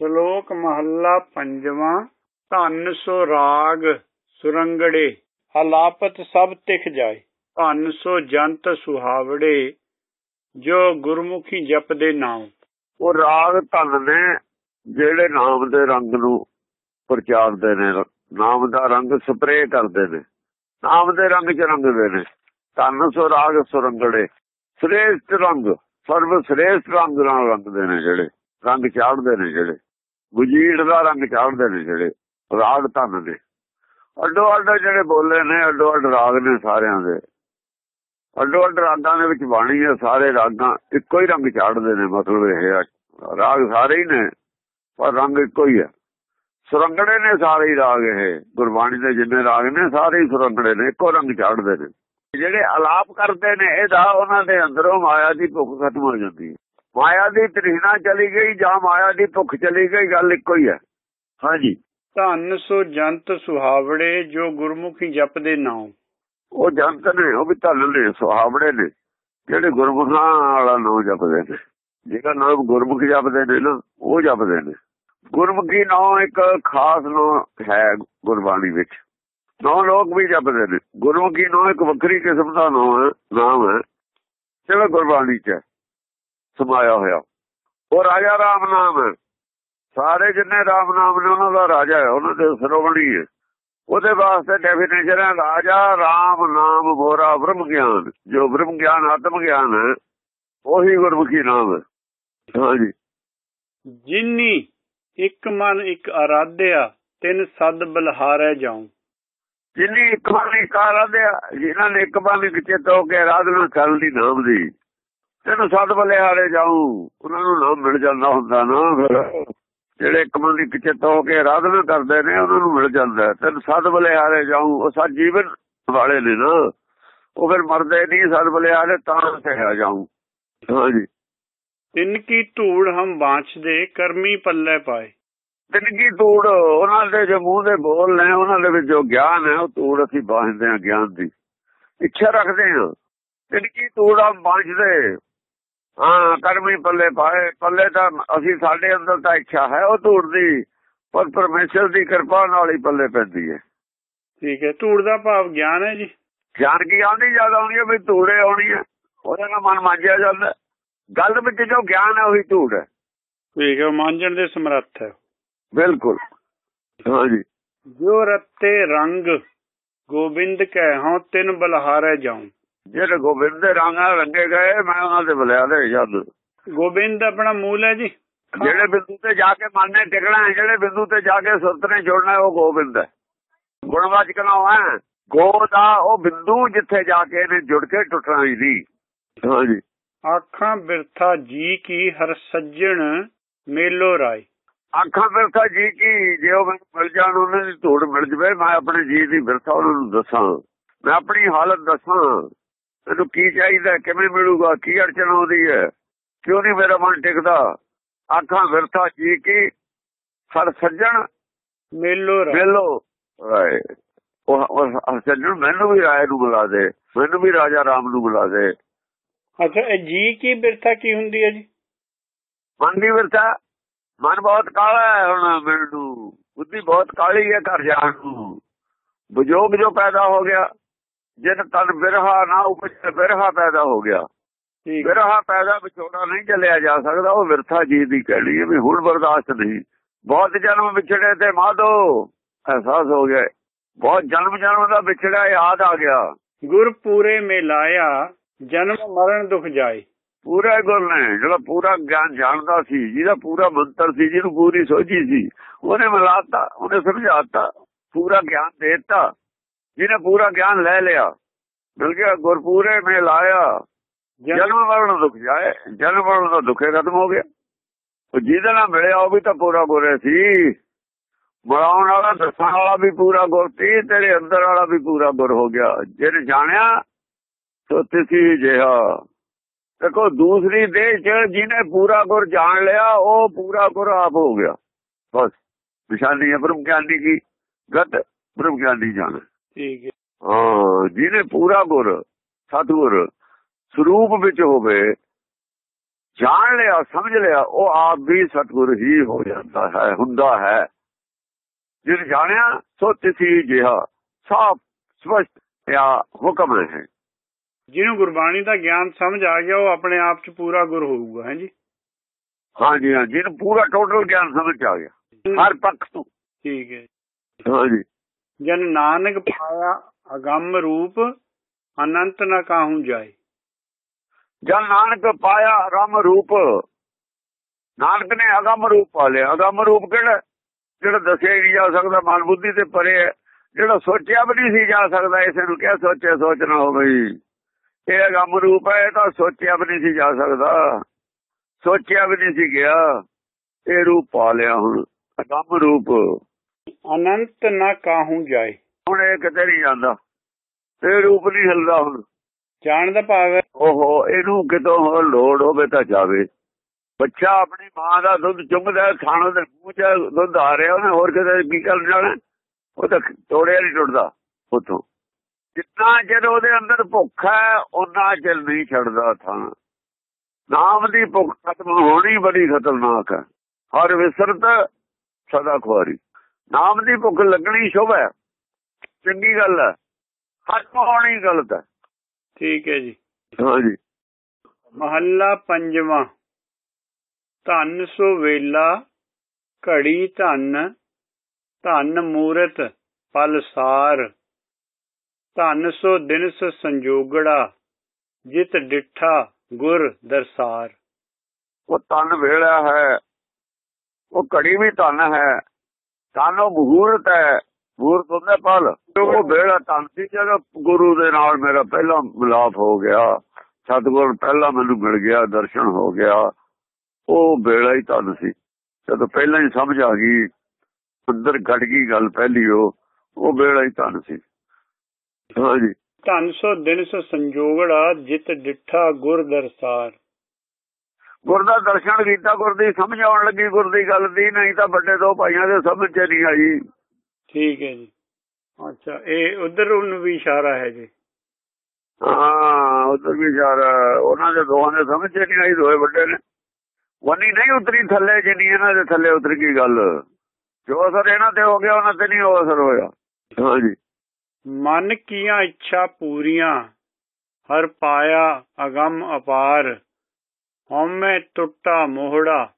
ਸ਼ਲੋਕ ਮਹੱਲਾ ਪੰਜਵਾਂ, ਧੰਨ ਸੋ ਰਾਗ ਸੁਰੰਗੜੇ, ਹਲਾਪਤ ਸਭ ਤਿਖ ਜਾਏ। ਧੰਨ ਸੋ ਜੰਤ ਸੁਹਾਵੜੇ, ਜੋ ਗੁਰਮੁਖੀ ਜਪਦੇ ਨਾਮ ਉਹ ਰਾਗ ਧਨ ਨੇ ਜਿਹੜੇ ਨਾਮ ਦੇ ਰੰਗ ਨੂੰ ਪ੍ਰਚਾਰਦੇ ਨੇ, ਨਾਮ ਦਾ ਰੰਗ ਸਪਰੇਅ ਕਰਦੇ ਨੇ, ਨਾਮ ਦੇ ਰੰਗ ਚ ਰੰਗਦੇ ਨੇ। ਧੰਨ ਸੋ ਰਾਗ ਸੁਰੰਗੜੇ, ਸ੍ਰੇਸ਼ਟ ਰੰਗ, ਸਰਵ ਸ੍ਰੇਸ਼ਟ ਰੰਗ ਨਾਲ ਰੰਗਦੇ ਨੇ ਜਿਹੜੇ, ਰੰਗ ਚਾੜਦੇ ਨੇ ਜਿਹੜੇ। ਗੁਜੀੜ ਦਾ ਰੰਗ ਚਾੜਦੇ ਨੇ ਜਿਹੜੇ, ਰਾਗ ਧਨ ਨੇ ਅੱਡੋ ਅੱਡ ਜਿਹੜੇ ਬੋਲੇ ਨੇ, ਅੱਡੋ ਅੱਡ ਰਾਗ ਨੇ ਸਾਰਿਆਂ ਦੇ। ਅੱਡੋ ਅੱਡ ਰਾਗਾਂ ਦੇ ਵਿੱਚ ਬਾਣੀ ਹੈ, ਸਾਰੇ ਰਾਗਾਂ ਇੱਕੋ ਹੀ ਰੰਗ ਚਾੜਦੇ ਨੇ, ਮਤਲਬ ਇਹ ਰਾਗ ਸਾਰੇ ਹੀ ਨੇ, ਪਰ ਰੰਗ ਇੱਕੋ ਹੀ ਹੈ ਸੁਰੰਗੜੇ ਨੇ ਸਾਰੇ ਹੀ ਰਾਗ ਇਹ, ਗੁਰਬਾਣੀ ਦੇ ਜਿੰਨੇ ਰਾਗ ਨੇ, ਸਾਰੇ ਹੀ ਸੁਰੰਗੜੇ ਨੇ, ਇੱਕੋ ਰੰਗ ਚਾੜਦੇ ਨੇ। ਜਿਹੜੇ ਆਲਾਪ ਕਰਦੇ ਨੇ, ਇਹਦਾ ਉਹਨਾਂ ਦੇ ਅੰਦਰੋਂ ਮਾਇਆ ਦੀ ਭੁੱਖ ਖਤਮ ਹੋ ਜਾਂਦੀ ਹੈ। ਮਾਇਆ ਦੀ ਤ੍ਰਿਸ਼ਨਾ ਚਲੀ ਗਈ ਜਾਂ ਮਾਇਆ ਦੀ ਭੁੱਖ ਚਲੀ ਗਈ ਗੱਲ ਇੱਕੋ ਹੀ ਹੈ। ਹਾਂਜੀ। ਧੰਨ ਸੋ ਜੰਤ ਸੁਹਾਵੜੇ ਜੋ ਗੁਰਮੁਖੀ ਜਪਦੇ ਨਾਮ ਉਹ ਜੰਤ ਨੇ ਉਹ ਵੀ ਧਨ ਨੇ ਸੁਹਾਵੜੇ ਨੇ। ਜਿਹੜੇ ਗੁਰਮੁਖਾਂ ਵਾਲਾ ਨਾਮ ਜਪਦੇ ਨੇ। ਜਿਹੜਾ ਨਾਮ ਗੁਰਮੁਖ ਜਪਦੇ ਨੇ ਨਾ ਉਹ ਜਪਦੇ ਨੇ। ਗੁਰਮੁਖੀ ਨਾਮ ਇੱਕ ਖਾਸ ਨਾਮ ਹੈ ਗੁਰਬਾਣੀ ਵਿੱਚ। ਨੌ ਲੋਕ ਵੀ ਜਪਦੇ ਨੇ। ਗੁਰਮੁਖੀ ਨਾਮ ਇੱਕ ਵੱਖਰੀ ਕਿਸਮ ਦਾ ਨਾਮ ਹੈ ਨਾਮ ਹੈ। ਜਿਹੜਾ ਗੁਰਬਾਣੀ 'ਚ ਸਮਾਇਆ ਹੋਇਆ। ਉਹ ਰਾਜਾ ਰਾਮ ਨਾਮ ਹੈ। ਸਾਰੇ ਜਿੰਨੇ ਰਾਮ ਨਾਮ ਨੇ ਉਹਨਾਂ ਦਾ ਰਾਜਾ ਹੈ ਉਹਨਾਂ ਦੇ ਸਰਵਣੀ ਹੈ। ਉਹਦੇ ਵਾਸਤੇ ਡੈਫੀਨੇਸ਼ਨ ਹੈ ਰਾਜਾ ਰਾਮ ਨਾਮ ਮੋਰਾ ਬ੍ਰਹਮ ਗਿਆਨ। ਜੋ ਬ੍ਰਹਮ ਗਿਆਨ ਆਤਮ ਗਿਆਨ ਹੈ ਉਹੀ ਗੁਰਮੁਖੀ ਨਾਮ ਹੈ। ਹਾਂਜੀ। ਜਿਨੀ ਇੱਕ ਮਨ ਇੱਕ ਅਰਾਧਿਆ ਤਿੰਨ ਸਦ ਬਲਹਾਰੈ ਜਾਉ। ਜਿਨੀ ਇੱਕ ਮਨ ਇੱਕ ਆਰਾਧਿਆ ਜਿਨ੍ਹਾਂ ਨੇ ਇੱਕ ਮਨ ਇੱਕ ਚਿੱਤ ਹੋ ਕੇ ਆਰਾਧਨਾ ਕਰਨ ਦੀ ਨਾਮ ਦੀ ਤੈਨੂੰ ਸਦ ਬਲਿਹਾਰੇ ਜਾਉ ਉਹਨਾਂ ਨੂੰ ਨਾਮ ਮਿਲ ਜਾਂਦਾ ਹੁੰਦਾ ਨਾ ਫਿਰ। ਜਿਹੜੇ ਇੱਕ ਮਨ ਇੱਕ ਚਿੱਤ ਹੋ ਕੇ ਆਰਾਧਨਾ ਕਰਦੇ ਨੇ ਉਹਨਾਂ ਨੂੰ ਮਿਲ ਜਾਂਦਾ। ਤੈਨੂੰ ਸਦ ਬਲਿਹਾਰੇ ਜਾਉ ਉਹ ਸੱਚ ਜੀਵਨ ਵਾਲੇ ਨੇ ਨਾ। ਉਹ ਫਿਰ ਮਰਦੇ ਨਹੀਂ ਸਦ ਬਲਿਹਾਰੇ ਤਾਂ ਕਹਿਆ ਜਾਉ ਹਾਂਜੀ। ਤਿੰਨ ਕੀ ਧੂੜ ਹਮ ਬਾਂਚਦੇ ਕਰਮੀ ਪੱਲੇ ਪਾਏ। ਤਿੰਨ ਕੀ ਧੂੜ ਉਹਨਾਂ ਦੇ ਜੋ ਮੂੰਹ ਦੇ ਬੋਲ ਨੇ ਉਹਨਾਂ ਦੇ ਵਿੱਚ ਜੋ ਗਿਆਨ ਹੈ ਉਹ ਧੂੜ ਅਸੀਂ ਬਾਂਝਦੇ ਹਾਂ ਗਿਆਨ ਦੀ। ਇੱਛਾ ਰੱਖਦੇ ਹਾਂ। ਤਿੰਨ ਕੀ ਧੂੜ ਹਮ ਬਾਂਝਦੇ ਹਾਂ ਕਰਮੀ ਪੱਲੇ ਪਾਏ। ਪੱਲੇ ਤਾਂ ਅਸੀਂ ਸਾਡੇ ਅੰਦਰ ਤਾਂ ਇੱਛਾ ਹੈ ਉਹ ਧੂੜ ਦੀ ਪਰ ਪਰਮੇਸ਼ਰ ਦੀ ਕਿਰਪਾ ਨਾਲ ਹੀ ਪੱਲੇ ਪੈਂਦੀ ਹੈ। ਠੀਕ ਹੈ। ਧੂੜ ਦਾ ਭਾਵ ਗਿਆਨ ਹੈ ਜੀ? ਗਿਆਨ ਕੀ ਆਉਂਦੀ ਜ਼ਿਆਦਾ ਆਉਂਦੀ ਹੈ ਵੀ ਧੂੜੇ ਆਉਣੀ ਹੈ। ਉਹਦੇ ਨਾਲ ਮਨ ਮਾਂਜਿਆ ਜਾਂਦਾ ਗੱਲ ਵਿੱਚ ਜੋ ਗਿਆਨ ਹੈ ਉਹੀ ਧੂੜ ਹੈ। ਠੀਕ ਹੈ। ਮਾਂਜਣ ਦੇ ਸਮਰੱਥ ਹੈ। ਬਿਲਕੁਲ। ਹਾਂਜੀ ਜੋ। ਰੱਤੇ ਰੰਗ ਗੋਬਿੰਦ ਕਹਿ ਹਾਂ ਤਿੰਨ ਬਲਹਾਰੇ ਜਾਉ। ਜਿਹੜੇ ਗੋਬਿੰਦ ਦੇ ਰੰਗਾਂ ਰੰਗੇ ਗਏ ਮੈਂ ਉਹਨਾਂ ਦੇ ਬੁਲਿਆ ਦੇ ਜਦ ਗੋਬਿੰਦ ਆਪਣਾ ਮੂਲ ਹੈ ਜੀ? ਜਿਹੜੇ ਬਿੰਦੂ ਤੇ ਜਾ ਕੇ ਮਨ ਨੇ ਟਿਕਣਾ ਹੈ ਜਿਹੜੇ ਬਿੰਦੂ ਤੇ ਜਾ ਕੇ ਸੁਰਤ ਨੇ ਜੁੜਨਾ ਉਹ ਗੋਬਿੰਦ ਹੈ। ਗੁਣਵਾਚਕ ਨਾਮ ਹੈ ਗੋ ਦਾ ਉਹ ਬਿੰਦੂ ਜਿੱਥੇ ਜਾ ਕੇ ਇਹਨੇ ਜੁੜ ਕੇ ਟੁੱਟਣਾ ਹੀ ਹਾਂਜੀ। ਆਖਾਂ ਬਿਰਥਾ ਜੀ ਕੀ ਹਰ ਸੱਜਣ ਮੇਲੋ ਰਾਏ। ਅੱਖਾਂ ਬਿਰਥਾ ਜੀ ਕੀ ਜੇ ਉਹ ਮੈਨੂੰ ਮਿਲ ਜਾਣ ਉਹਨਾਂ ਦੀ ਧੂੜ ਮਿਲ ਜਵੇ ਮੈਂ ਆਪਣੇ ਜੀ ਦੀ ਬਿਰਥਾ ਉਹਨਾਂ ਨੂੰ ਦੱਸਾਂ। ਮੈਂ ਆਪਣੀ ਹਾਲਤ ਦੱਸਾਂ। ਮੈਨੂੰ ਕੀ ਚਾਹੀਦਾ? ਕਿਵੇਂ ਮਿਲੂਗਾ? ਕੀ ਅੜਚਣ ਆਉਂਦੀ ਹੈ? ਕਿਉਂ ਨਹੀਂ ਮੇਰਾ ਮਨ ਟਿਕਦਾ? ਅੱਖਾਂ ਬਿਰਥਾ ਜੀ ਕੀ? ਸਰ ਸੱਜਣ ਮੇਲੋ ਮਿਲੋ ਰਾਏ। ਉਹ ਉਹ ਸੱਜਣ ਮੈਨੂੰ ਵੀ ਰਾਏ ਨੂੰ ਬੁਲਾ ਦੇ। ਮੈਨੂੰ ਵੀ ਰਾਜਾ ਰਾਮ ਨੂੰ ਬੁਲਾ ਦੇ। ਅੱਛਾ ਇਹ ਜੀ ਕੀ ਬਿਰਥਾ ਕੀ ਹੁੰਦੀ ਹੈ ਜੀ? ਮਨ ਦੀ ਬਿਰਥਾ ਮਨ ਬਹੁਤ ਕਾਲਾ ਹੈ ਹੁਣ ਮੈਨੂੰ ਬੁੱਧੀ ਬਹੁਤ ਕਾਲੀ ਹੈ ਘਰ ਜਾਣ ਨੂੰ। ਬਜੋਗ ਜੋ ਪੈਦਾ ਹੋ ਗਿਆ। ਜਿਨ ਤਨ ਬਿਰਹਾ ਨਾ ਉਪਜ ਬਿਰਹਾ ਪੈਦਾ ਹੋ ਗਿਆ। ਬਿਰਹਾ ਪੈਦਾ ਵਿਛੋੜਾ ਨਹੀਂ ਚੱਲਿਆ ਜਾ ਸਕਦਾ ਉਹ ਵਿਰਥਾ ਜੀ ਦੀ ਕਹਿਣੀ ਹੈ ਵੀ ਹੁਣ ਬਰਦਾਸ਼ਤ ਨਹੀਂ। ਬਹੁਤ ਜਨਮ ਵਿਛੜੇ ਤੇ ਮਾਧੋ ਅਹਿਸਾਸ ਹੋ ਗਿਆ। ਬਹੁਤ ਜਨਮ ਜਨਮ ਦਾ ਵਿਛੜਾ ਯਾਦ ਆ ਗਿਆ। ਗੁਰ ਪੂਰੇ ਮੇ ਲਾਇਆ ਜਨਮ ਮਰਨ ਦੁਖ ਜਾਏ। ਪੂਰਾ ਗੁਰ ਨੇ ਜਿਹੜਾ ਪੂਰਾ ਗਿਆਨ ਜਾਣਦਾ ਸੀ ਜਿਹਦਾ ਪੂਰਾ ਮੰਤਰ ਸੀ ਜਿਹਨੂੰ ਪੂਰੀ ਸੋਝੀ ਸੀ ਉਹਨੇ ਮਿਲਾਤਾ ਉਹਨੇ ਸਮਝਾਤਾ ਪੂਰਾ ਗਿਆਨ ਦੇਤਾ। ਜਿਹਨੇ ਪੂਰਾ ਗਿਆਨ ਲੈ ਲਿਆ ਮਿਲ ਗਿਆ ਗੁਰਪੂਰੇ ਮੇ ਲਾਇਆ ਜਨਮ ਮਰਨ ਦੁੱਖ ਜਾਏ ਜਨਮ ਮਰਨ ਦਾ ਦੁੱਖੇ ਖਤਮ ਹੋ ਗਿਆ ਉਹ ਜਿਹਦੇ ਨਾਲ ਮਿਲਿਆ ਉਹ ਵੀ ਤਾਂ ਪੂਰਾ ਗੁਰੇ ਸੀ। ਮਰਾਉਣ ਵਾਲਾ ਦੱਸਣ ਵਾਲਾ ਵੀ ਪੂਰਾ ਗੁਰ ਸੀ ਤੇਰੇ ਅੰਦਰ ਵਾਲਾ ਵੀ ਪੂਰਾ ਗੁਰ ਹੋ ਗਿਆ। ਜਿਹਨੇ ਜਾਣਿਆ ਸੋ ਤਿਸੀ ਜਿਹਾ। ਦੇਖੋ ਦੂਸਰੀ ਦੇਹ ਚ ਜਿਹਨੇ ਪੂਰਾ ਗੁਰ ਜਾਣ ਲਿਆ ਉਹ ਪੂਰਾ ਗੁਰ ਆਪ ਹੋ ਗਿਆ। ਬਸ ਨਿਸ਼ਾਨੀ ਹੈ ਬ੍ਰਹਮ ਗਿਆਨੀ ਕੀ? ਗਤ ਬ੍ਰਹਮ ਗਿਆਨੀ ਜਾਣ। ਠੀਕ ਹੈ। ਹਾਂ ਜਿਹਨੇ ਪੂਰਾ ਗੁਰ ਸਤਗੁਰ ਸਰੂਪ ਵਿੱਚ ਹੋਵੇ ਜਾਣ ਲਿਆ ਸਮਝ ਲਿਆ ਉਹ ਆਪ ਵੀ ਸਤਗੁਰ ਹੀ ਹੋ ਜਾਂਦਾ ਹੈ ਹੁੰਦਾ ਹੈ। ਜਿਨ ਜਾਣਿਆ ਸੋ ਤਿਸੀ ਜਿਹਾ ਸਾਫ਼ ਸਪਸ਼ਟ ਆ ਹੁਕਮ ਹੈ। ਜਿਹਨੂੰ ਗੁਰਬਾਣੀ ਦਾ ਗਿਆਨ ਸਮਝ ਆ ਗਿਆ ਉਹ ਆਪਣੇ ਆਪ 'ਚ ਪੂਰਾ ਗੁਰ ਹੋਊਗਾ ਹਾਂਜੀ ਹਾਂਜੀ ਹਾਂ ਜਿਹਨੂੰ ਪੂਰਾ ਟੋਟਲ ਗਿਆਨ ਸਮਝ ਆ ਗਿਆ। ਹਰ ਪੱਖ ਤੋਂ। ਠੀਕ ਹੈ। ਹਾਂਜੀ ਜਨ ਨਾਨਕ ਪਾਇਆ ਅਗੰਮ ਰੂਪ, ਅਨੰਤ ਨਾ ਕਾਹੂ ਜਾਏ। ਜਦ ਨਾਨਕ ਪਾਇਆ ਅਗੰਮ ਰੂਪ, ਨਾਨਕ ਨੇ ਅਗੰਮ ਰੂਪ ਪਾ ਲਿਆ। ਅਗੰਮ ਰੂਪ ਕਿਹੜਾ? ਜਿਹੜਾ ਦੱਸਿਆ ਹੀ ਨਹੀਂ ਜਾ ਸਕਦਾ, ਮਨ ਬੁੱਧੀ ਤੇ ਪਰੇ ਹੈ। ਜਿਹੜਾ ਸੋਚਿਆ ਵੀ ਨਹੀਂ ਸੀ ਜਾ ਸਕਦਾ, ਇਸੇ ਨੂੰ ਕਿਹਾ ਸੋਚਿਆ ਸੋਚਣਾ ਹੋ ਗਈ ਇਹ ਅਗੰਮ ਰੂਪ ਹੈ, ਇਹ ਤਾਂ ਸੋਚਿਆ ਵੀ ਨਹੀਂ ਸੀ ਜਾ ਸਕਦਾ। ਸੋਚਿਆ ਵੀ ਨਹੀਂ ਸੀ ਗਿਆ। ਇਹ ਰੂਪ ਪਾ ਲਿਆ ਹੁਣ, ਅਗੰਮ ਰੂਪ। ਅਨੰਤ ਨ ਕਾਹੂ ਜਾਏ। ਹੁਣ ਇਹ ਕਿਤੇ ਨਹੀਂ ਜਾਂਦਾ। ਇਹ ਰੂਪ ਨਹੀਂ ਹਿਲਦਾ ਹੁਣ। ਜਾਣ ਦਾ ਭਾਵ ਹੈ। ਓਹੋ ਇਹਨੂੰ ਕਿਤੋਂ ਹੋਰ ਲੋੜ ਹੋਵੇ ਤਾਂ ਜਾਵੇ। ਬੱਚਾ ਆਪਣੀ ਮਾਂ ਦਾ ਦੁੱਧ ਚੁੰਗਦਾ ਖਾਣੋਂ ਦੇ ਮੂੰਹ 'ਚ ਦੁੱਧ ਆ ਰਿਹਾ ਉਹਨੇ ਹੋਰ ਕਿਤੇ ਕੀ ਕਰ ਜਾਣਾ? ਉਹ ਤਾਂ ਤੋੜਿਆ ਨਹੀਂ ਟੁੱਟਦਾ ਉਤੋਂ ਜਿੰਨਾ ਚਿਰ ਉਹਦੇ ਅੰਦਰ ਭੁੱਖ ਹੈ ਉਹਨਾਂ ਚਿਰ ਨਹੀਂ ਛੱਡਦਾ ਥਾਂ। ਨਾਮ ਦੀ ਭੁੱਖ ਖਤਮ ਹੋਣੀ ਬੜੀ ਖਤਰਨਾਕ ਹੈ। ਹਰ ਵਿਸਰਤ ਸਦਾ ਖੁਆਰੀ। ਨਾਮ ਦੀ ਭੁੱਖ ਲੱਗਣੀ ਸ਼ੁਭ ਹੈ। ਚੰਗੀ ਗੱਲ ਹੈ। ਖਤਮ ਹੋਣੀ ਗਲਤ ਹੈ। ਠੀਕ ਹੈ ਜੀ। ਹਾਂਜੀ। ਮਹੱਲਾ ਪੰਜਵਾਂ। ਧੰਨ ਸੋ ਵੇਲਾ ਘੜੀ ਧੰਨ ਧੰਨ ਮੂਰਤ ਪਲ ਸਾਰ। ਧੰਨ ਸੋ ਦਿਨਸ ਸੰਜੋਗੜਾ ਜਿਤ ਡਿਠਾ ਗੁਰ ਦਰਸਾਰ। ਉਹ ਤਨ ਵੇਲਾ ਹੈ। ਉਹ ਘੜੀ ਵੀ ਧਨ ਹੈ। ਤਨ ਮਹੂਰਤ ਹੈ, ਮਹੂਰਤ ਹੁੰਦਾ ਪਲ। ਉਹ ਵੇਲਾ ਧਨ ਸੀ, ਜਦੋਂ ਗੁਰੂ ਦੇ ਨਾਲ ਮੇਰਾ ਪਹਿਲਾ ਮਿਲਾਪ ਹੋ ਗਿਆ, ਸਤਿਗੁਰ ਪਹਿਲਾ ਮੈਨੂੰ ਮਿਲ ਗਿਆ, ਦਰਸ਼ਨ ਹੋ ਗਿਆ, ਉਹ ਵੇਲਾ ਹੀ ਧਨ ਸੀ। ਜਦੋਂ ਪਹਿਲਾਂ ਹੀ ਸਮਝ ਆ ਗਈ, ਅੰਦਰ ਘਟ ਗਈ ਗੱਲ ਪਹਿਲੀ ਉਹ ਉਹ ਵੇਲਾ ਹੀ ਧਨ ਸੀ। ਹਾਂਜੀ। ਧਨ ਸੋ, ਦਿਨ ਸੋ ਸੰਜੋਗੜਾ, ਜਿਤ ਡਿਠਾ ਗੁਰ ਦਰਸਾਰ। ਗੁਰ ਦਾ ਦਰਸ਼ਨ ਕੀਤਾ ਗੁਰ ਦੀ ਸਮਝ ਆਉਣ ਲੱਗੀ ਗੁਰ ਦੀ ਗੱਲ ਦੀ ਨਹੀਂ ਤਾਂ ਵੱਡੇ ਦੋ ਭਾਈਆਂ ਦੇ ਸਮਝ ਚ ਨਹੀਂ ਆਈ। ਠੀਕ ਹੈ ਜੀ। ਅੱਛਾ ਇਹ ਉਧਰ ਨੂੰ ਵੀ ਇਸ਼ਾਰਾ ਹੈ ਜੀ? ਹਾਂ ਉਧਰ ਵੀ ਯਾਰ ਉਹਨਾਂ ਦੇ ਦੋਹਾਂ ਦੇ ਸਮਝ ਚ ਨਹੀਂ ਆਈ ਦੋਏ ਵੱਡੇ ਨੇ। ਵਨੀ ਨਹੀਂ ਉਤਰੀ ਥੱਲੇ ਜਿੰਨੀ ਇਹਨਾਂ ਦੇ ਥੱਲੇ ਉਤਰ ਗਈ ਗੱਲ। ਜੋ ਅਸਰ ਇਹਨਾਂ ਤੇ ਹੋ ਗਿਆ ਉਹਨਾਂ ਤੇ ਨਹੀਂ ਉਹ ਅਸਰ ਹੋਇਆ। ਹਾਂਜੀ ਮਨ ਕੀਆਂ ਇੱਛਾ ਪੂਰੀਆਂ ਹਰ ਪਾਇਆ ਅਗੰਮ ਅਪਾਰ। ਹਉਮੈ ਟੁੱਟਾ ਮੋਹੜਾ,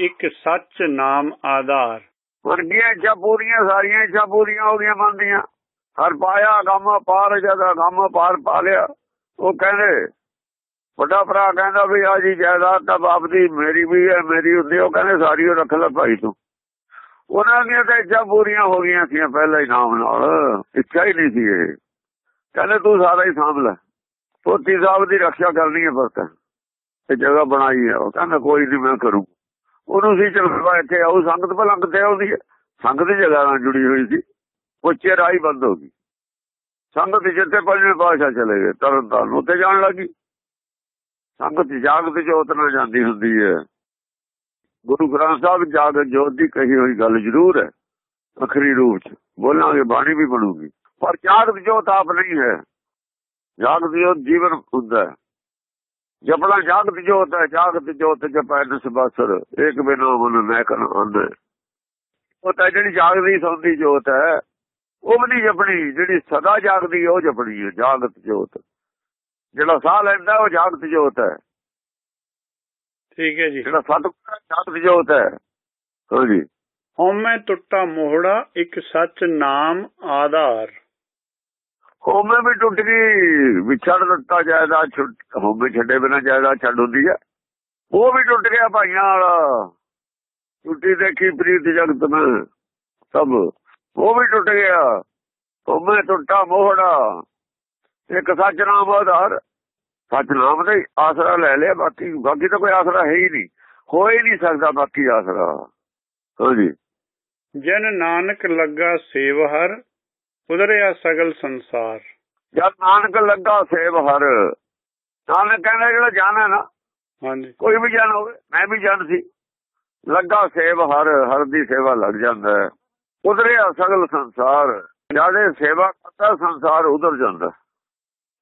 ਇੱਕ ਸੱਚ ਨਾਮ ਆਧਾਰ। ਵਰਗੀਆਂ ਇੱਛਾ ਪੂਰੀਆਂ, ਸਾਰੀਆਂ ਇੱਛਾ ਪੂਰੀਆਂ ਹੋ ਗਈਆਂ ਮਨ ਹਰ ਪਾਇਆ ਗਮ ਪਾਰ, ਜਦਾ ਗਮ ਪਾਰ ਪਾ ਲਿਆ, ਉਹ ਕਹਿੰਦੇ, ਵੱਡਾ ਭਰਾ ਕਹਿੰਦਾ ਵੀ ਆ ਜੀ ਜਾਇਦਾਦ ਤਾਂ ਬਾਪ ਦੀ, ਮੇਰੀ ਵੀ ਹੈ, ਮੇਰੀ ਹੁੰਦੀ ਉਹ ਕਹਿੰਦੇ, ਸਾਰੀ ਉਹ ਰੱਖ ਲੈ ਭਾਈ ਤੂੰ। ਉਹਨਾਂ ਦੀਆਂ ਤਾਂ ਇੱਛਾ ਪੂਰੀਆਂ ਹੋ ਗਈਆਂ ਸੀ ਪਹਿਲਾਂ ਹੀ ਨਾਮ ਨਾਲ। ਇੱਛਾ ਹੀ ਨਹੀਂ ਸੀ ਇਹ। ਕਹਿੰਦੇ, ਤੂੰ ਸਾਰਾ ਹੀ ਸਾਂਭ ਲੈ। ਪੋਤੀ ਸਾਹਿਬ ਦੀ ਰੱਖਿਆ ਕਰਨੀ ਹੈ ਬਸ ਇਹ ਜਗ੍ਹਾ ਬਣਾਈ ਹੈ ਉਹ ਕਹਿੰਦਾ ਕੋਈ ਨਹੀਂ ਮੈਂ ਕਰੂ ਉਹਨੂੰ ਸੀ ਚਲਵਾ ਇੱਥੇ ਆਉ ਸੰਗਤ ਭਲੰਗ ਤੇ ਆਉਂਦੀ ਸੰਗਤ ਦੀ ਜਗ੍ਹਾ ਨਾਲ ਜੁੜੀ ਹੋਈ ਸੀ। ਉਹ ਚਿਹਰਾਈ ਬੰਦ ਹੋ ਗਈ। ਸੰਗਤ ਜਿੱਥੇ ਪੰਜਵੇਂ ਪਾਸ਼ਾ ਚਲੇ ਗਏ ਤਰਨ ਤਾਰਨ ਉੱਤੇ ਜਾਣ ਲੱਗੀ। ਸੰਗਤ ਜਾਗਤ ਜੋਤ ਨਾਲ ਜਾਂਦੀ ਹੁੰਦੀ ਹੈ ਗੁਰੂ ਗ੍ਰੰਥ ਸਾਹਿਬ ਜਾਗਤ ਜੋਤ ਦੀ ਕਹੀ ਹੋਈ ਗੱਲ ਜ਼ਰੂਰ ਹੈ ਅਖਰੀ ਰੂਪ ਚ। ਬੋਲਾਂਗੇ, ਬਾਣੀ ਵੀ ਬਣੂਗੀ। ਪਰ ਜਾਗਤ ਜੋਤ ਆਪ ਨਹੀਂ ਹੈ। ਜਾਗਤ ਜੋਤ ਜੀਵਨ ਹੁੰਦਾ ਹੈ। ਜਪਣਾ ਜਾਗਤ ਜੋਤ ਹੈ ਜਾਗਤ ਜੋਤ ਜਪੈ ਨਸ ਬਸਰ ਇੱਕ ਬਿਨਾ ਮਨ ਮੈਂ ਕਨ ਅੰਧ ਉਹ ਤਾਂ ਜਿਹੜੀ ਜਾਗਦੀ ਸੌਂਦੀ ਜੋਤ ਹੈ ਉਹ ਵੀ ਨਹੀਂ ਜਪਣੀ। ਜਿਹੜੀ ਸਦਾ ਜਾਗਦੀ ਉਹ ਜਪਣੀ ਹੈ ਜਾਗਤ ਜੋਤ। ਜਿਹੜਾ ਸਾਹ ਲੈਂਦਾ ਉਹ ਜਾਗਤ ਜੋਤ ਹੈ। ਠੀਕ ਹੈ ਜੀ। ਜਿਹੜਾ ਸਤਿਗੁਰ ਜਾਗਤ ਜੋਤ ਹੈ। ਹਾਂਜੀ। ਹਉਮੈ ਟੁੱਟਾ ਮੋਹੜਾ ਇੱਕ ਸੱਚ ਨਾਮ ਆਧਾਰ। ਹੋਮੇ ਵੀ ਟੁੱਟ ਗਈ ਵਿਛੜ ਦਿੱਤਾ ਜਾਇਦਾ ਹੋਮੇ ਛੱਡੇ ਬਿਨਾ ਜਾਇਦਾ ਛੱਡ ਹੁੰਦੀ ਹੈ ਉਹ ਵੀ ਟੁੱਟ ਗਿਆ ਭਾਈਆਂ ਵਾਲਾ। ਟੁੱਟੀ ਦੇਖੀ ਪ੍ਰੀਤ ਜਗਤ ਮੈਂ ਸਭ। ਉਹ ਵੀ ਟੁੱਟ ਗਿਆ। ਹੋਮੇ ਟੁੱਟਾ ਮੋਹੜਾ। ਇੱਕ ਸੱਚ ਨਾਮ ਆਧਾਰ। ਸੱਚ ਨਾਮ ਦੇ ਆਸਰਾ ਲੈ ਲਿਆ, ਬਾਕੀ ਬਾਕੀ ਤਾਂ ਕੋਈ ਆਸਰਾ ਹੈ ਹੀ ਨਹੀਂ। ਹੋ ਹੀ ਨਹੀਂ ਸਕਦਾ ਬਾਕੀ ਆਸਰਾ। ਹਾਂਜੀ। ਜਨ ਨਾਨਕ ਲੱਗਾ ਸੇਵ ਹਰ ਉਦਰਿਆ ਸਗਲ ਸੰਸਾਰ। ਜਦ ਨਾਨਕ ਲੱਗਾ ਸੇਵ ਹਰ ਨਾਨਕ ਕਹਿੰਦਾ ਜਿਹੜਾ ਜਨ ਹੈ ਨਾ ਹਾਂਜੀ। ਕੋਈ ਵੀ ਜਨ ਹੋਵੇ ਮੈਂ ਵੀ ਜਨ ਸੀ। ਲੱਗਾ ਸੇਵ ਹਰ ਹਰ ਦੀ ਸੇਵਾ ਲੱਗ ਜਾਂਦਾ ਹੈ। ਉਧਰਿਆ ਸਗਲ ਸੰਸਾਰ ਜਿਆਦੇ ਸੇਵਾ ਕਰਦਾ ਸੰਸਾਰ ਉਧਰ ਜਾਂਦਾ।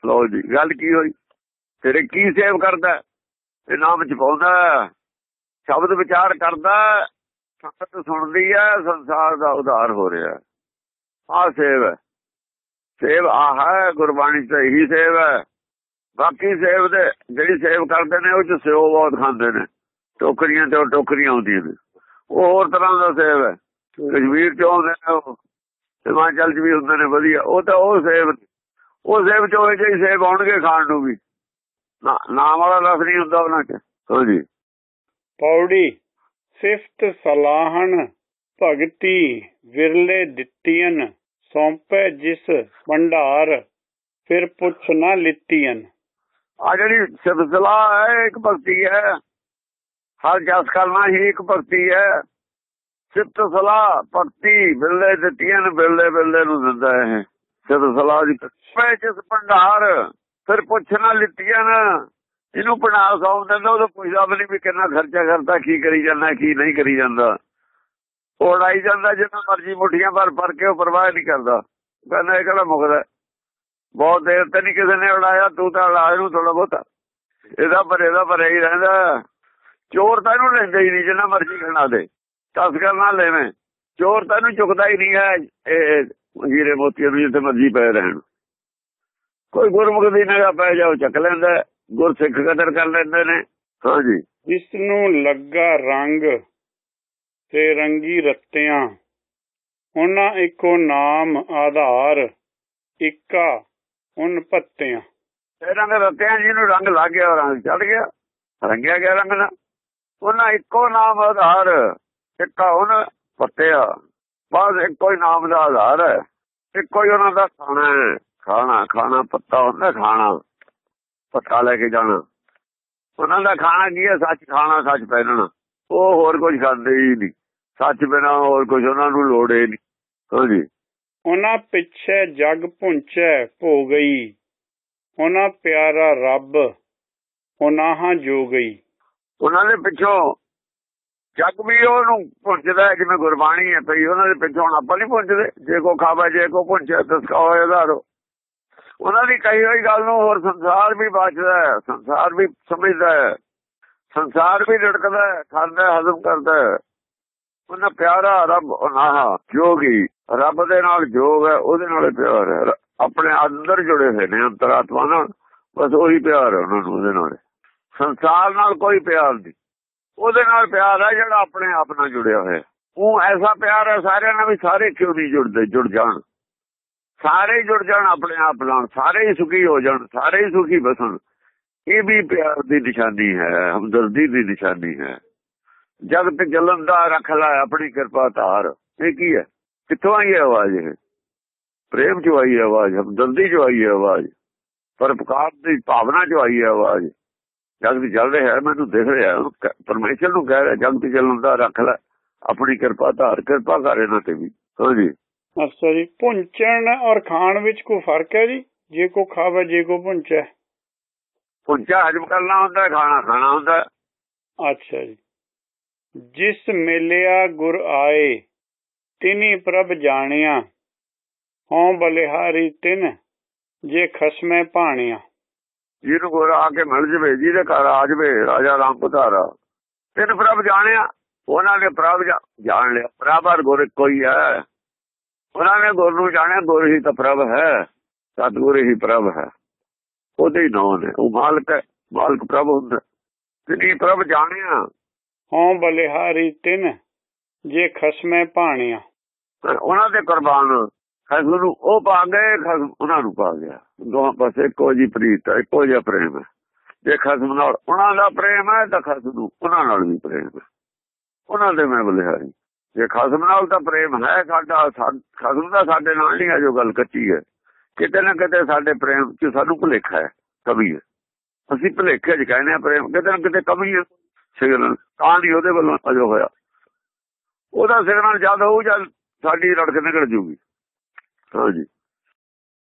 ਲੋ ਜੀ ਗੱਲ ਕੀ ਹੋਈ? ਤੇਰੇ ਕੀ ਸੇਵ ਕਰਦਾ ਇਹ ਨਾਮ ਚ ਪਾਉਂਦਾ ਹੈ। ਸ਼ਬਦ ਵਿਚਾਰ ਕਰਦਾ ਸੰਗਤ ਸੁਣਦੀ ਹੈ ਸੰਸਾਰ ਦਾ ਉਧਾਰ ਹੋ ਰਿਹਾ ਆ ਸੇਵ ਹੈ। ਸੇਵ ਆਹ ਹੈ, ਗੁਰਬਾਣੀ ਤੇ ਇਹੀ ਸੇਵ ਹੈ। ਬਾਕੀ ਸੇਵ ਦੇ ਜਿਹੜੀ ਸੇਵ ਕਰਦੇ ਨੇ, ਉਹ ਚ ਸਿਓ ਬਹੁਤ ਖਾਂਦੇ ਨੇ। ਟੋਕਰੀਆਂ ਤੇ ਟੋਕਰੀਆਂ ਆਉਂਦੀਆਂ ਨੇ। ਉਹ ਹੋਰ ਤਰ੍ਹਾਂ ਦਾ ਸੇਵ ਹੈ। ਕਸ਼ਮੀਰ ਚ ਆਉਂਦੇ ਨੇ ਉਹ, ਹਿਮਾਚਲ ਚ ਵੀ ਹੁੰਦੇ ਨੇ, ਵਧੀਆ। ਉਹ ਤਾਂ ਉਹ ਸੇਵ ਉਹ ਸੇਵ ਚ ਹੋਏ ਜਿਹੀ ਸੇਵ ਆਉਣਗੇ ਖਾਣ ਨੂੰ ਵੀ। ਨਾਮ ਵਾਲਾ ਰਸ ਨਹੀਂ ਹੁੰਦਾ ਉਹਨਾਂ ਚ। ਹਾਂਜੀ। ਪੌੜੀ, ਸਿਫਤ ਸਲਾਹਣ, ਭਗਤੀ। ਵਿਰਲੇ ਦਿੱਤੀਆਂ ਸੌਂਪੇ ਜਿਸ ਭੰਡਾਰ, ਫਿਰ ਪੁੱਛ ਨਾ ਲਿੱਤੀਆਂ ਆ ਜਿਹੜੀ ਸਿਲਸਿਲਾ ਹੈ, ਇੱਕ ਭਗਤੀ ਹੈ। ਹਰ ਜਸ ਕਰਨਾ ਹੀ ਇੱਕ ਭਗਤੀ ਹੈ। ਸਿਫਤ ਸਲਾਹ, ਭਗਤੀ ਬਿਰਲੇ ਦਿੱਤੀਆਂ ਨੇ ਬਿਰਲੇ ਨੂੰ ਦਿੰਦਾ ਹੈ। ਸਿਫਤ ਸਲਾਹ ਦੀ ਪੈ ਜਿਸ ਭੰਡਾਰ, ਫਿਰ ਪੁੱਛ ਨਾ ਲਿੱਤੀਆਂ ਨਾ ਇਹਨੂੰ ਭੰਡਾਰ ਸੌਂਪ ਦਿੰਦਾ ਉਹ ਪੁੱਛਦਾ ਵੀ ਨਹੀਂ ਵੀ ਕਿੰਨਾ ਖਰਚਾ ਕਰਦਾ, ਕੀ ਕਰੀ ਜਾਂਦਾ, ਕੀ ਨਹੀਂ ਕਰੀ ਜਾਂਦਾ। ਉਹ ਉਡਾਈ ਜਾਂਦਾ, ਜਿੰਨਾ ਮਰਜ਼ੀ ਮੁੱਠੀਆਂ ਭਰ ਭਰ ਕੇ ਉਹ ਪਰਵਾਹ ਨਹੀਂ ਕਰਦਾ। ਕਹਿੰਦਾ, ਇਹ ਕਿਹੜਾ ਮੁਕਦਾ ਬਹੁਤ ਦੇਰ ਤੇ ਨਹੀਂ ਕਿਸੇ ਨੇ ਉਡਾਇਆ, ਤੂੰ ਤਾਂ ਉਡਾ ਇਹਨੂੰ ਥੋੜਾ ਬਹੁਤਾ। ਇਹਦਾ ਪਰ ਇਹਦਾ ਪਰ ਹੀ ਰਹਿੰਦਾ। ਚੋਰ ਤਾਂ ਇਹਨੂੰ ਲੈਂਦਾ ਹੀ ਨਹੀਂ, ਜਿੰਨਾ ਮਰਜ਼ੀ ਖਣਾ ਦੇ। ਤਸਕਰ ਨਾ ਲੈਵੇਂ। ਚੋਰ ਤਾਂ ਇਹਨੂੰ ਚੁੱਕਦਾ ਹੀ ਨਹੀਂ ਹੈ, ਇਹ ਹੀਰੇ ਮੋਤੀਆਂ ਨੂੰ ਜਿੱਥੇ ਮਰਜ਼ੀ ਪਏ ਰਹਿਣ। ਕੋਈ ਗੁਰਮੁਖ ਦੀ ਨਿਗਾਹ ਪੈ ਜਾਓ ਚੱਕ ਲੈਂਦਾ ਗੁਰ ਸਿੱਖ ਕਦਰ ਕਰ ਲੈਂਦੇ ਨੇ। ਹਾਂਜੀ। ਜਿਸ ਨੂੰ ਲੱਗਾ ਰੰਗ ਤੇ ਰੰਗੀ ਰੱਤਿਆਂ। ਉਹਨਾਂ ਇੱਕੋ ਨਾਮ ਆਧਾਰ, ਇੱਕਾ ਉਨ ਪੱਤਿਆਂ। ਇਹ ਰੰਗ ਰੱਤਿਆਂ, ਜਿਹਨੂੰ ਰੰਗ ਲੱਗ ਗਿਆ ਰੰਗ ਚੜ ਗਿਆ। ਰੰਗਿਆ ਗਿਆ ਰੰਗ ਨਾ। ਉਹਨਾਂ ਇੱਕੋ ਨਾਮ ਆਧਾਰ, ਇੱਕਾ ਉਹਨਾਂ ਪੱਤਿਆ। ਬਸ ਇੱਕੋ ਹੀ ਨਾਮ ਦਾ ਆਧਾਰ ਹੈ। ਇੱਕੋ ਹੀ ਉਹਨਾਂ ਦਾ ਖਾਣਾ ਖਾਣਾ ਖਾਣਾ ਪੱਤਾ ਹੁੰਦਾ, ਖਾਣਾ। ਪੱਤਾ ਲੈ ਕੇ ਜਾਣਾ। ਉਹਨਾਂ ਦਾ ਖਾਣਾ ਕੀ ਹੈ? ਸੱਚ ਖਾਣਾ, ਸੱਚ ਪਹਿਨਣਾ। ਉਹ ਹੋਰ ਕੁਝ ਖਾਂਦੇ ਹੀ ਨਹੀਂ। ਸੱਚ ਬਿਨਾ ਹੋਰ ਕੁਝ ਉਹਨਾਂ ਨੂੰ ਲੋੜ ਹੀ ਨਹੀਂ। ਹਾਂਜੀ। ਉਹਨਾਂ ਪਿੱਛੇ ਜਗ ਪੁੰਚੈ ਭੋ ਗਈ। ਉਹਨਾਂ ਪਿਆਰਾ ਰੱਬ ਉਹਨਾਂ ਜੋ ਗਈ। ਉਹਨਾਂ ਦੇ ਪਿੱਛੋਂ ਜੱਗ ਵੀ ਉਹਨੂੰ ਪੁੱਛਦਾ ਹੈ ਜਿਵੇਂ ਗੁਰਬਾਣੀ ਹੈ ਪਈ ਉਹਨਾਂ ਦੇ ਪਿੱਛੋਂ ਆਪਾਂ ਨਹੀਂ ਪੁੱਛਦੇ ਜੇ ਕੋ ਖਾਵਾ ਜੇ ਕੋ ਪੁੱਛੇ ਤਸਕਾ ਹੋਏ ਧਾਰੋ ਉਹਨਾਂ ਦੀ ਕਹੀ ਹੋਈ ਗੱਲ ਨੂੰ ਹੋਰ ਸੰਸਾਰ ਵੀ ਬਚਦਾ ਹੈ ਸੰਸਾਰ ਵੀ ਸਮਝਦਾ ਹੈ ਸੰਸਾਰ ਵੀ ਰੜਕਦਾ ਹੈ ਖਾਂਦਾ ਹਜ਼ਮ ਕਰਦਾ ਹੈ। ਉਹਨਾਂ ਪਿਆਰਾ ਰੱਬ ਉਹਨਾਂ ਜੋਗੀ। ਰੱਬ ਦੇ ਨਾਲ ਜੋਗ ਹੈ, ਉਹਦੇ ਨਾਲ ਪਿਆਰ ਹੈ। ਆਪਣੇ ਅੰਦਰ ਜੁੜੇ ਹੋਏ ਨੇ ਅੰਤਰਾਤਮਾ ਨਾਲ, ਬਸ ਉਹੀ ਪਿਆਰ ਹੈ ਉਹਨਾਂ ਨੂੰ, ਉਹਦੇ ਨਾਲ। ਸੰਸਾਰ ਨਾਲ ਕੋਈ ਪਿਆਰ ਨਹੀਂ। ਉਹਦੇ ਨਾਲ ਪਿਆਰ ਹੈ ਜਿਹੜਾ ਆਪਣੇ ਆਪ ਨਾਲ ਜੁੜਿਆ ਹੋਇਆ। ਉਹ ਐਸਾ ਪਿਆਰ ਹੈ ਸਾਰਿਆਂ ਨਾਲ ਵੀ ਸਾਰੇ ਕਿਉਂ ਨਹੀਂ ਜੁੜਦੇ, ਜੁੜ ਜਾਣ। ਸਾਰੇ ਜੁੜ ਜਾਣ ਆਪਣੇ ਆਪ ਨਾਲ, ਸਾਰੇ ਹੀ ਸੁਖੀ ਹੋ ਜਾਣ, ਸਾਰੇ ਹੀ ਸੁਖੀ ਬਸਣ। ਇਹ ਵੀ ਪਿਆਰ ਦੀ ਨਿਸ਼ਾਨੀ ਹੈ, ਹਮਦਰਦੀ ਦੀ ਨਿਸ਼ਾਨੀ ਹੈ। ਜਗਤ ਜਲਨ ਦਾ ਰੱਖ ਲੈ ਆਪਣੀ ਕਿਰਪਾ ਧਾਰ। ਇਹ ਕੀ ਹੈ? ਕਿੱਥੋਂ ਆਈ ਹੈ ਆਵਾਜ਼ ਇਹ? ਪ੍ਰੇਮ ਚੋਂ ਆਈ ਹੈ ਆਵਾਜ਼ ਹਮਦਰਦੀ ਚੋਂ ਆਈ ਹੈ ਆਵਾਜ਼। ਪਰਪਕਾਰ ਦੀ ਭਾਵਨਾ ਚੋਂ ਆਈ ਹੈ ਆਵਾਜ਼। ਜਗਤ ਚੱਲ ਰਿਹਾ ਮੈਨੂੰ ਦਿਖ ਰਿਹਾ ਪਰਮੇਸ਼ਰ ਨੂੰ ਕਹਿ ਰਿਹਾ ਜਗਤ ਚੱਲਣ ਦਾ ਰੱਖ ਲੈ ਆਪਣੀ ਕਿਰਪਾ ਧਾਰ ਕਿਰਪਾ ਕਰ ਇਹਨਾਂ ਤੇ ਵੀ। ਹਾਂਜੀ ਅੱਛਾ ਜੀ ਪੁੰਚਣ ਔਰ ਖਾਣ ਵਿੱਚ ਕੋਈ ਫ਼ਰਕ ਹੈ ਜੀ? ਜੇ ਕੋ ਖਾਵੇ ਜੇ ਕੋ ਪੁੰਚੈ ਪੁੰਚਾ ਹਜਮ ਕਰਨਾ ਹੁੰਦਾ ਖਾਣਾ ਖਾਣਾ ਹੁੰਦਾ। ਅੱਛਾ ਜੀ। ਜਿਸ ਮੇਲਿਆ ਗੁਰ ਆਏ, ਤਿਨੀ ਪ੍ਰਭ ਜਾਣਿਆ। ਹਉ ਬਲਿਹਾਰੀ ਤਿਨ, ਜੇ ਖਸਮੇ ਭਾਣਿਆ। ਜਿਹਨੂੰ ਗੁਰ ਆ ਕੇ ਮਿਲ ਜਵੇ, ਜਿਹਦੇ ਘਰ ਆ ਜਵੇ, ਰਾਜਾ ਰਾਮ ਪਧਾਰਾ ਤਿੰਨ ਪ੍ਰਭ ਜਾਣਿਆ, ਉਹਨਾਂ ਨੇ ਪ੍ਰਭ ਜਾਣ ਲਿਆ। ਪ੍ਰਭਰ ਗੁਰ ਕੋਈ ਹੈ। ਉਹਨਾਂ ਨੇ ਗੁਰ ਨੂੰ ਜਾਣਿਆ, ਗੁਰ ਹੀ ਤਾਂ ਪ੍ਰਭ ਹੈ। ਸਤਿਗੁਰ ਹੀ ਪ੍ਰਭ ਹੈ। ਉਹਦੇ ਹੀ ਨਾਮ ਨੇ। ਉਹ ਮਾਲਕ ਹੈ, ਮਾਲਕ ਪ੍ਰਭ ਹੁੰਦਾ। ਤਿਨੀ ਪ੍ਰਭ ਜਾਣਿਆ। ਹਉ ਬਲਿਹਾਰੀ ਤਿੰਨ ਜੇ ਖਸਮੇ ਭਾਣਿਆ। ਉਹਨਾਂ ਦੇ ਕੁਰਬਾਨ ਖਸਮ ਨੂੰ ਉਹ ਪਾ ਗਏ, ਖਸਮ ਉਹਨਾਂ ਨੂੰ ਪਾ ਗਿਆ। ਦੋਹਾਂ ਪਾਸੇ ਇੱਕੋ ਜੀ ਪ੍ਰੀਤ ਹੈ, ਇੱਕੋ ਜਿਹਾ ਪ੍ਰੇਮ ਹੈ। ਜੇ ਖਸਮ ਨਾਲ ਉਹਨਾਂ ਦਾ ਪ੍ਰੇਮ ਹੈ, ਤਾਂ ਖਸਮ ਨੂੰ ਉਹਨਾਂ ਨਾਲ ਵੀ ਪ੍ਰੇਮ ਹੈ। ਉਹਨਾਂ ਦੇ ਮੈਂ ਬਲਿਹਾਰੀ। ਜੇ ਖਸਮ ਨਾਲ ਤਾਂ ਪ੍ਰੇਮ ਹੈ, ਸਾਡਾ ਖਸਮ ਦਾ ਸਾਡੇ ਨਾਲ ਨਹੀਂ ਹੈ, ਜੋ ਗੱਲ ਕੱਚੀ ਹੈ। ਕਿਤੇ ਨਾ ਕਿਤੇ ਸਾਡੇ ਪ੍ਰੇਮ 'ਚ ਸਾਨੂੰ ਭੁਲੇਖਾ ਹੈ ਕਵੀ ਹੈ। ਅਸੀਂ ਭੁਲੇਖੇ 'ਚ ਕਹਿੰਦੇ ਆ ਪ੍ਰੇਮ, ਕਿਤੇ ਨਾ ਕਿਤੇ ਕਵੀ ਹੈ। ਸਿਗਨਲ ਤਾਂ ਨਹੀਂ ਉਹਦੇ ਵੱਲੋਂ ਅਜੋ ਹੋਇਆ। ਉਹਦਾ ਸਿਗਨਲ ਜਦ ਹੋਊ ਜਦ ਸਾਡੀ ਰੜਕ ਨਿਕਲ ਜੂਗੀ? ਹਾਂਜੀ।